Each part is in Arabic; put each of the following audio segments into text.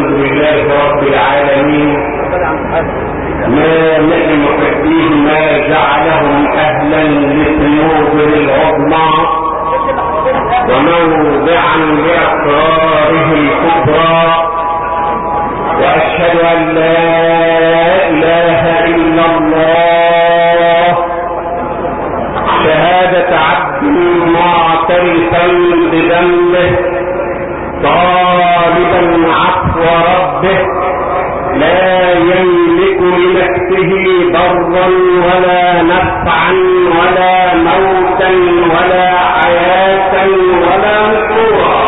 الحمد لله رب العالمين. ما من محبيه ما جعلهم أهلا للذنوب العظمى. وموضعا لاسراره الكبرى. وأشهد أن لا إله إلا الله. طالبا عفو ربه لا يملك لنفسه ضرا ولا نفعا ولا موتا ولا حياة ولا نشورا.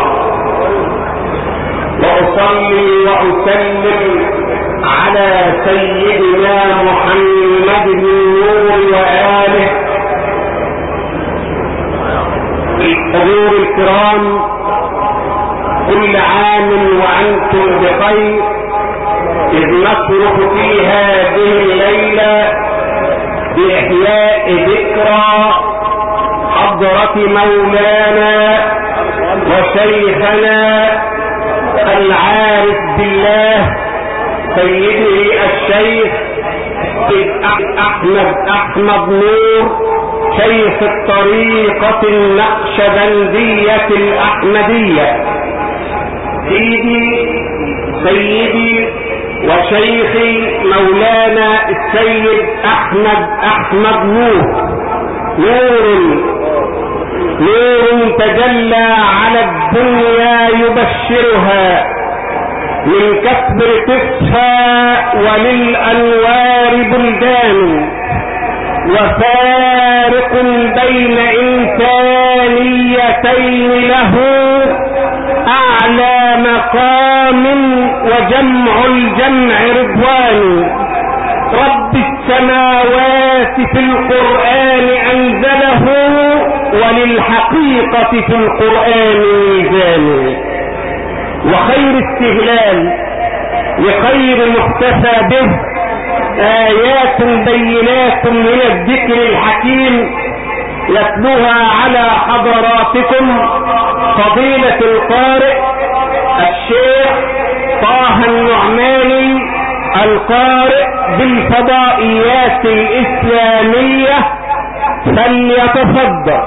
وأصلي وأسلم على سيدنا محمد النور وآله. الحضور الكرام كل عام وأنتم بخير. إذ نصرف في هذه الليلة بإحياء ذكرى حضرة مولانا وشيخنا العارف بالله سيدي الشيخ أحمد أحمد نور شيخ الطريقة النقشبندية الأحمدية. سيدي سيدي وشيخي مولانا السيد أحمد أحمد نور نور نور تجلى على الدنيا يبشرها من كسب تصفى وللأنوار بلدان. وفارق بين إنسانيتين له أعلى مقام وجمع الجمع رضوان. رب السماوات في القرآن أنزله وللحقيقة في القرآن ميزان. وخير استهلال لخير محتفى به. آيات بينات من الذكر الحكيم. يتلوها على حضراتكم فضيلة القارئ الشيخ طه النعماني القارئ بالفضائيات الإسلامية فليتفضل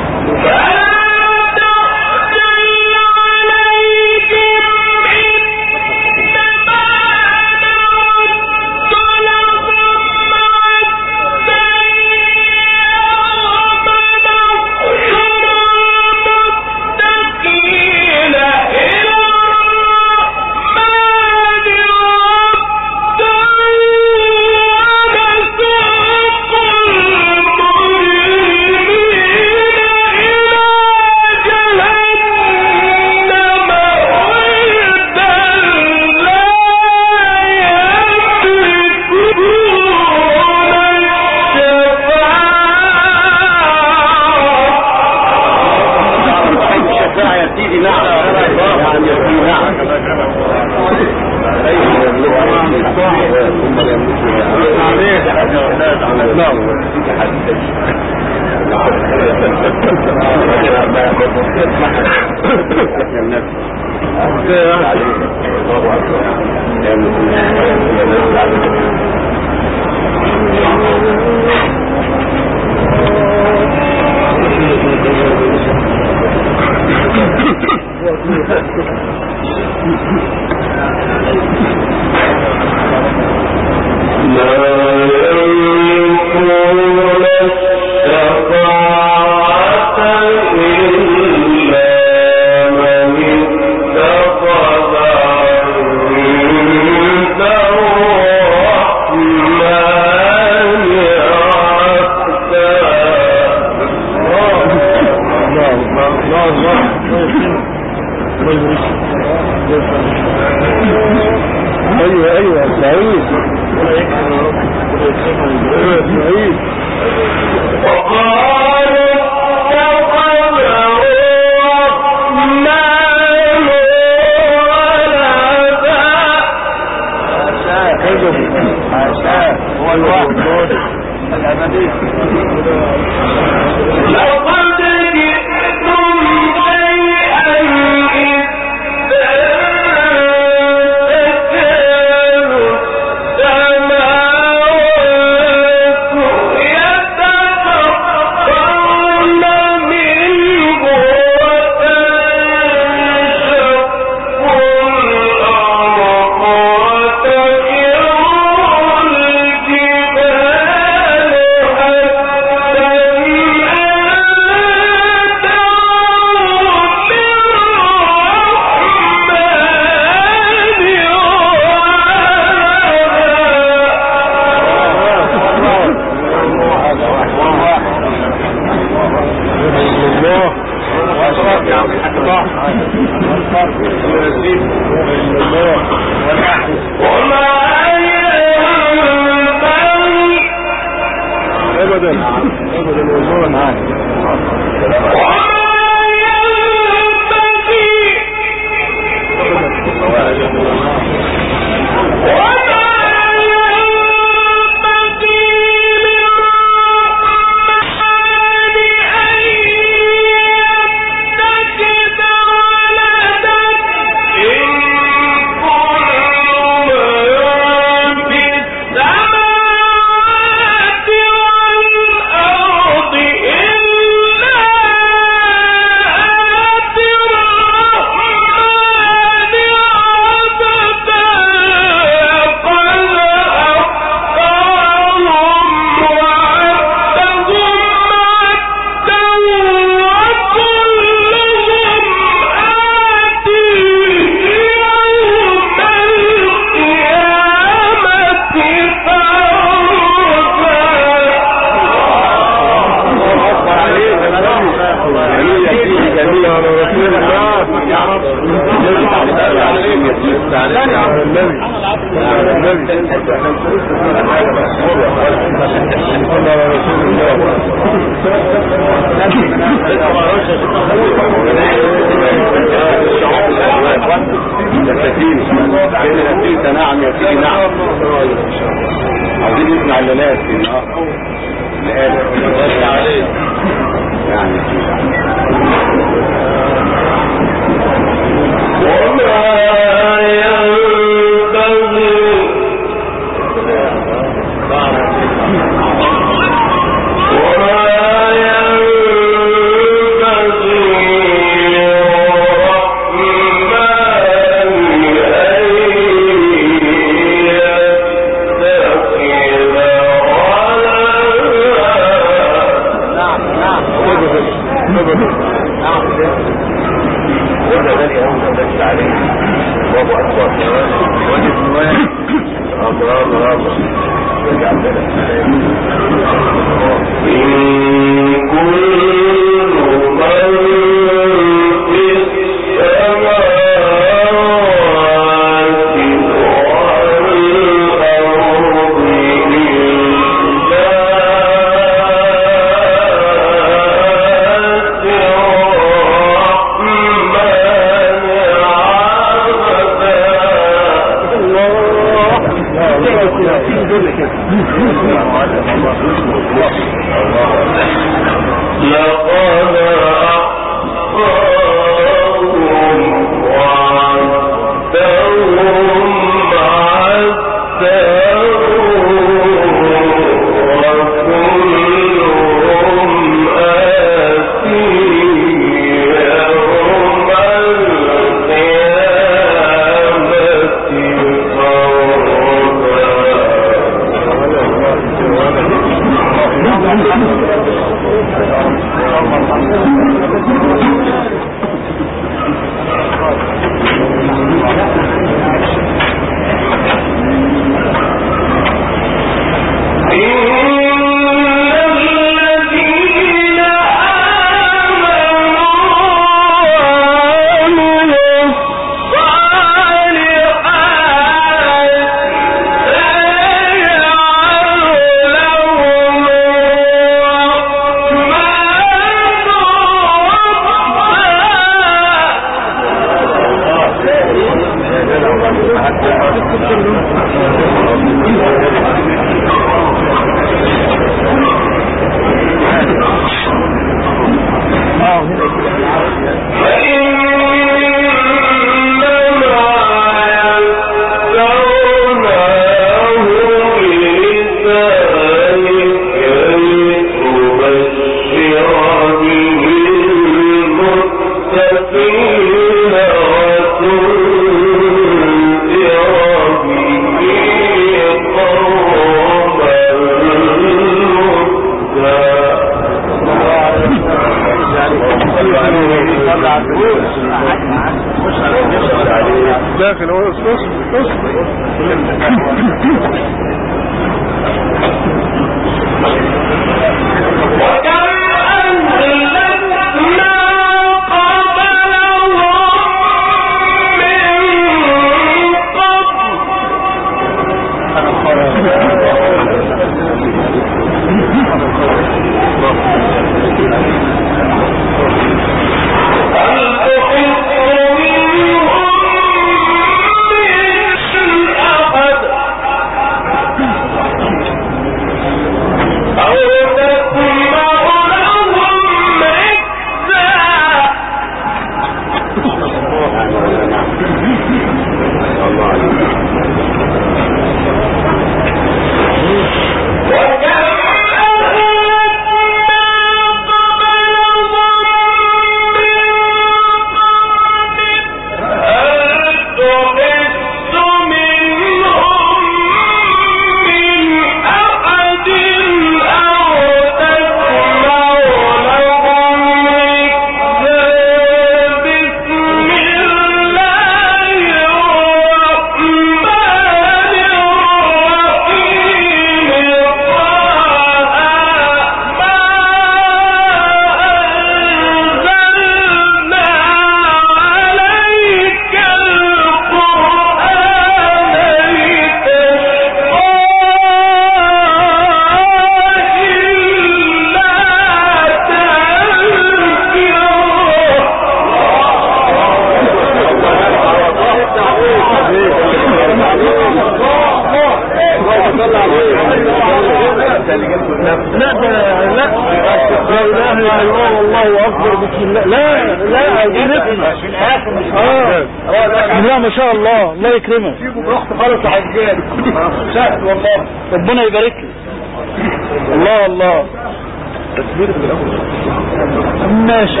ماشي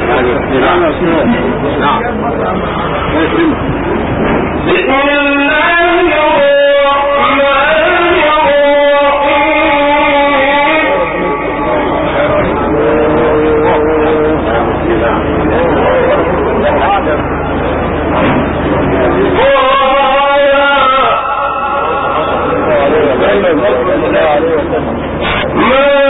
نعم بسم الله الرحمن Oh! میں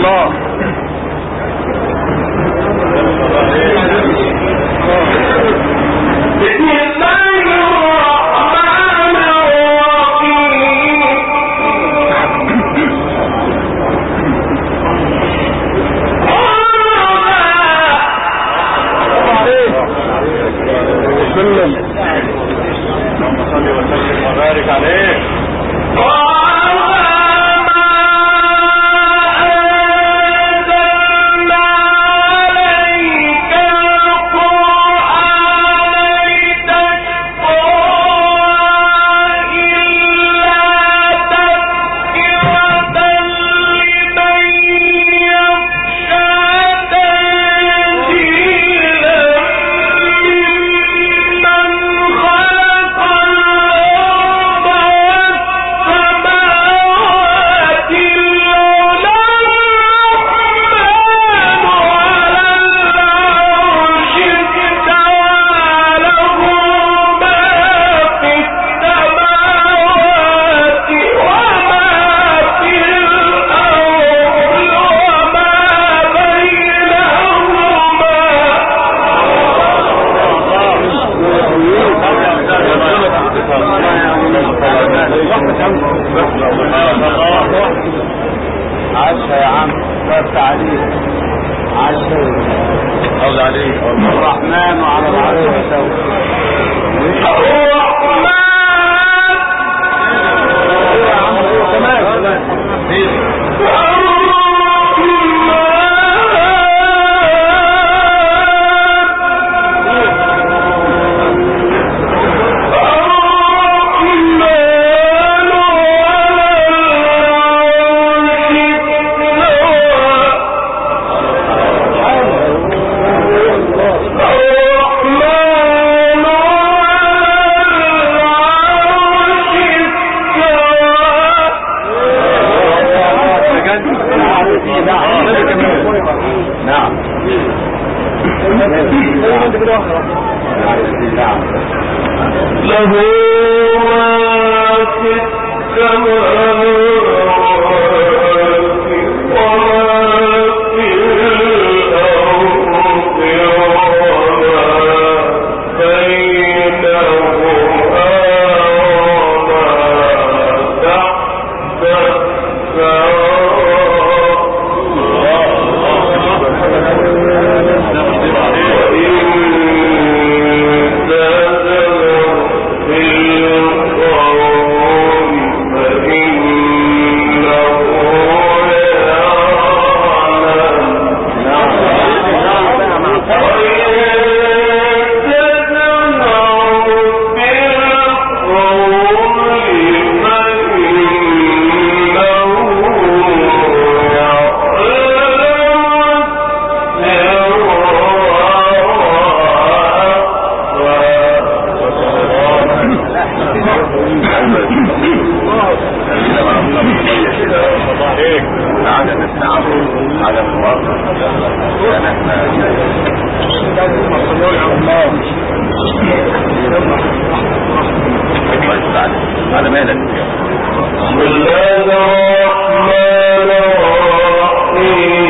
الله عدم التعامل على الواقع كان إحنا على مالك بسم الله الرحمن الرحيم.